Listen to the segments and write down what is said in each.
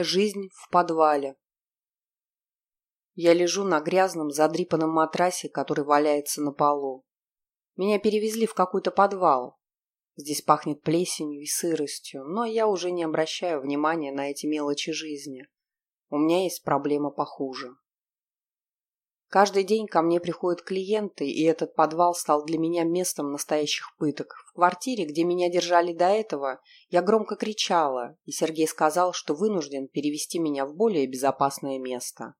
Жизнь в подвале. Я лежу на грязном, задрипанном матрасе, который валяется на полу. Меня перевезли в какой-то подвал. Здесь пахнет плесенью и сыростью, но я уже не обращаю внимания на эти мелочи жизни. У меня есть проблема похуже. Каждый день ко мне приходят клиенты, и этот подвал стал для меня местом настоящих пыток. В квартире, где меня держали до этого, я громко кричала, и Сергей сказал, что вынужден перевести меня в более безопасное место.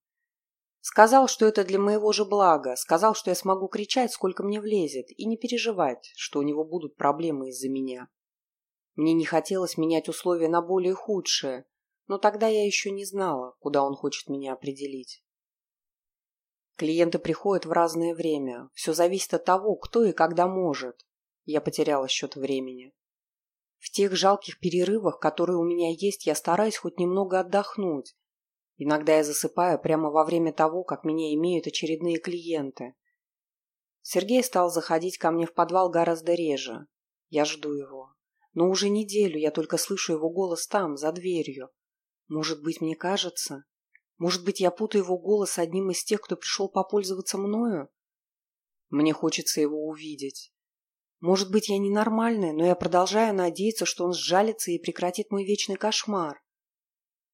Сказал, что это для моего же блага, сказал, что я смогу кричать, сколько мне влезет, и не переживать, что у него будут проблемы из-за меня. Мне не хотелось менять условия на более худшие, но тогда я еще не знала, куда он хочет меня определить. Клиенты приходят в разное время. Все зависит от того, кто и когда может. Я потеряла счет времени. В тех жалких перерывах, которые у меня есть, я стараюсь хоть немного отдохнуть. Иногда я засыпаю прямо во время того, как меня имеют очередные клиенты. Сергей стал заходить ко мне в подвал гораздо реже. Я жду его. Но уже неделю я только слышу его голос там, за дверью. Может быть, мне кажется, может быть, я путаю его голос с одним из тех, кто пришел попользоваться мною? Мне хочется его увидеть. Может быть, я ненормальная, но я продолжаю надеяться, что он сжалится и прекратит мой вечный кошмар.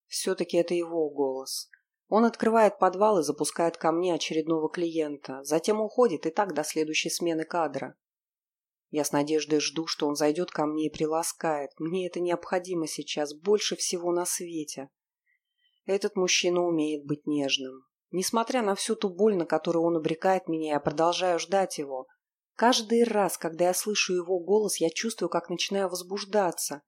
Все-таки это его голос. Он открывает подвал и запускает ко мне очередного клиента, затем уходит и так до следующей смены кадра. Я с надеждой жду, что он зайдет ко мне и приласкает. Мне это необходимо сейчас, больше всего на свете. Этот мужчина умеет быть нежным. Несмотря на всю ту боль, на которую он обрекает меня, я продолжаю ждать его. Каждый раз, когда я слышу его голос, я чувствую, как начинаю возбуждаться.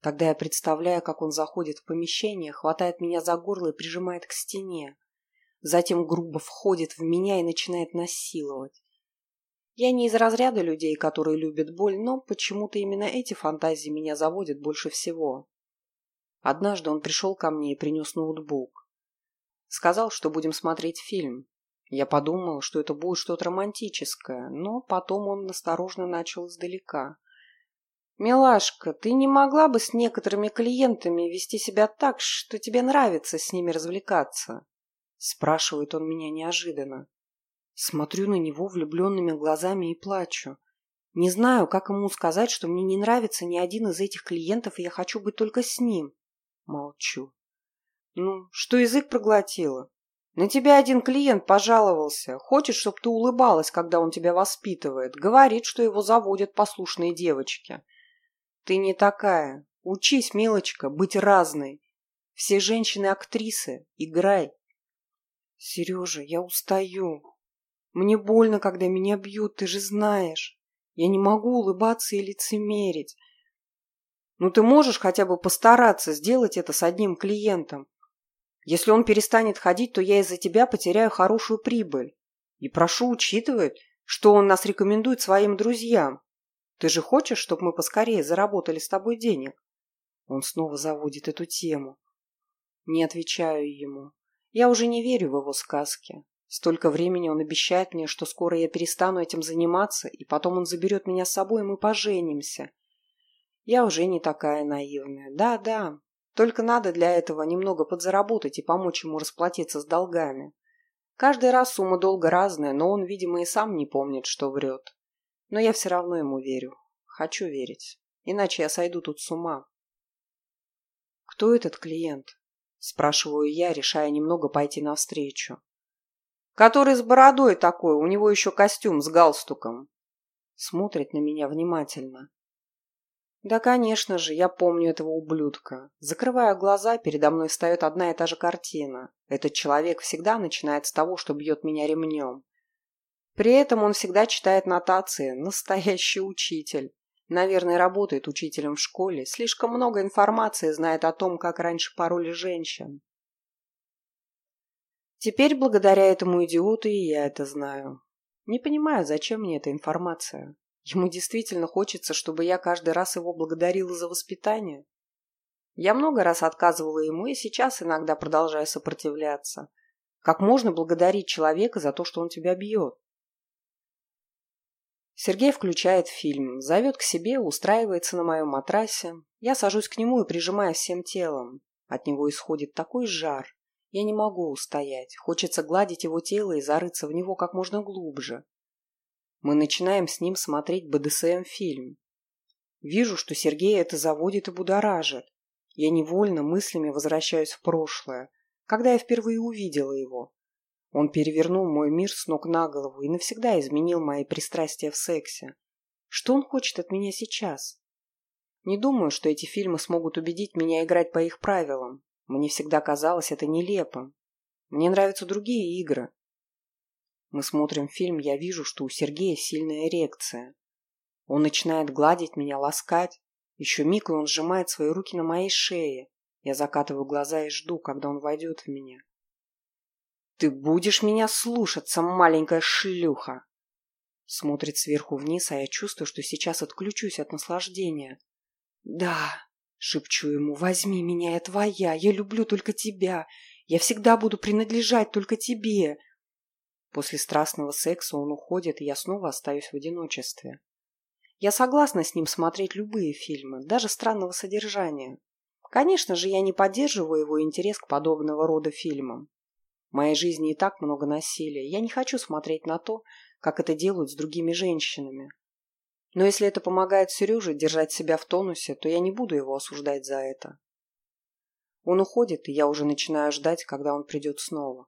Тогда я представляю, как он заходит в помещение, хватает меня за горло и прижимает к стене. Затем грубо входит в меня и начинает насиловать. Я не из разряда людей, которые любят боль, но почему-то именно эти фантазии меня заводят больше всего. Однажды он пришел ко мне и принес ноутбук. Сказал, что будем смотреть фильм. Я подумал, что это будет что-то романтическое, но потом он осторожно начал издалека. «Милашка, ты не могла бы с некоторыми клиентами вести себя так, что тебе нравится с ними развлекаться?» Спрашивает он меня неожиданно. Смотрю на него влюбленными глазами и плачу. Не знаю, как ему сказать, что мне не нравится ни один из этих клиентов, и я хочу быть только с ним. Молчу. Ну, что язык проглотила? На тебя один клиент пожаловался. Хочет, чтобы ты улыбалась, когда он тебя воспитывает. Говорит, что его заводят послушные девочки. Ты не такая. Учись, милочка, быть разной. Все женщины актрисы. Играй. Сережа, я устаю. Мне больно, когда меня бьют, ты же знаешь. Я не могу улыбаться и лицемерить. Ну ты можешь хотя бы постараться сделать это с одним клиентом. Если он перестанет ходить, то я из-за тебя потеряю хорошую прибыль. И прошу учитывать, что он нас рекомендует своим друзьям. Ты же хочешь, чтобы мы поскорее заработали с тобой денег? Он снова заводит эту тему. Не отвечаю ему. Я уже не верю в его сказки. Столько времени он обещает мне, что скоро я перестану этим заниматься, и потом он заберет меня с собой, и мы поженимся. Я уже не такая наивная. Да-да, только надо для этого немного подзаработать и помочь ему расплатиться с долгами. Каждый раз сумма долга разная, но он, видимо, и сам не помнит, что врет. Но я все равно ему верю. Хочу верить. Иначе я сойду тут с ума. «Кто этот клиент?» – спрашиваю я, решая немного пойти навстречу. «Который с бородой такой, у него еще костюм с галстуком». Смотрит на меня внимательно. Да, конечно же, я помню этого ублюдка. Закрывая глаза, передо мной встает одна и та же картина. Этот человек всегда начинает с того, что бьет меня ремнем. При этом он всегда читает нотации. Настоящий учитель. Наверное, работает учителем в школе. Слишком много информации знает о том, как раньше пароли женщин. Теперь, благодаря этому идиоту, и я это знаю. Не понимаю, зачем мне эта информация. Ему действительно хочется, чтобы я каждый раз его благодарила за воспитание. Я много раз отказывала ему и сейчас иногда продолжаю сопротивляться. Как можно благодарить человека за то, что он тебя бьет? Сергей включает фильм, зовет к себе, устраивается на моем матрасе. Я сажусь к нему и прижимаю всем телом. От него исходит такой жар. Я не могу устоять. Хочется гладить его тело и зарыться в него как можно глубже. Мы начинаем с ним смотреть БДСМ-фильм. Вижу, что Сергея это заводит и будоражит. Я невольно мыслями возвращаюсь в прошлое, когда я впервые увидела его. Он перевернул мой мир с ног на голову и навсегда изменил мои пристрастия в сексе. Что он хочет от меня сейчас? Не думаю, что эти фильмы смогут убедить меня играть по их правилам. Мне всегда казалось это нелепым. Мне нравятся другие игры. Мы смотрим фильм, я вижу, что у Сергея сильная эрекция. Он начинает гладить меня, ласкать. Еще миг, и он сжимает свои руки на моей шее. Я закатываю глаза и жду, когда он войдет в меня. «Ты будешь меня слушаться, маленькая шлюха!» Смотрит сверху вниз, а я чувствую, что сейчас отключусь от наслаждения. «Да», — шепчу ему, — «возьми меня, я твоя, я люблю только тебя, я всегда буду принадлежать только тебе». После страстного секса он уходит, и я снова остаюсь в одиночестве. Я согласна с ним смотреть любые фильмы, даже странного содержания. Конечно же, я не поддерживаю его интерес к подобного рода фильмам. В моей жизни и так много насилия. Я не хочу смотреть на то, как это делают с другими женщинами. Но если это помогает Сереже держать себя в тонусе, то я не буду его осуждать за это. Он уходит, и я уже начинаю ждать, когда он придет снова.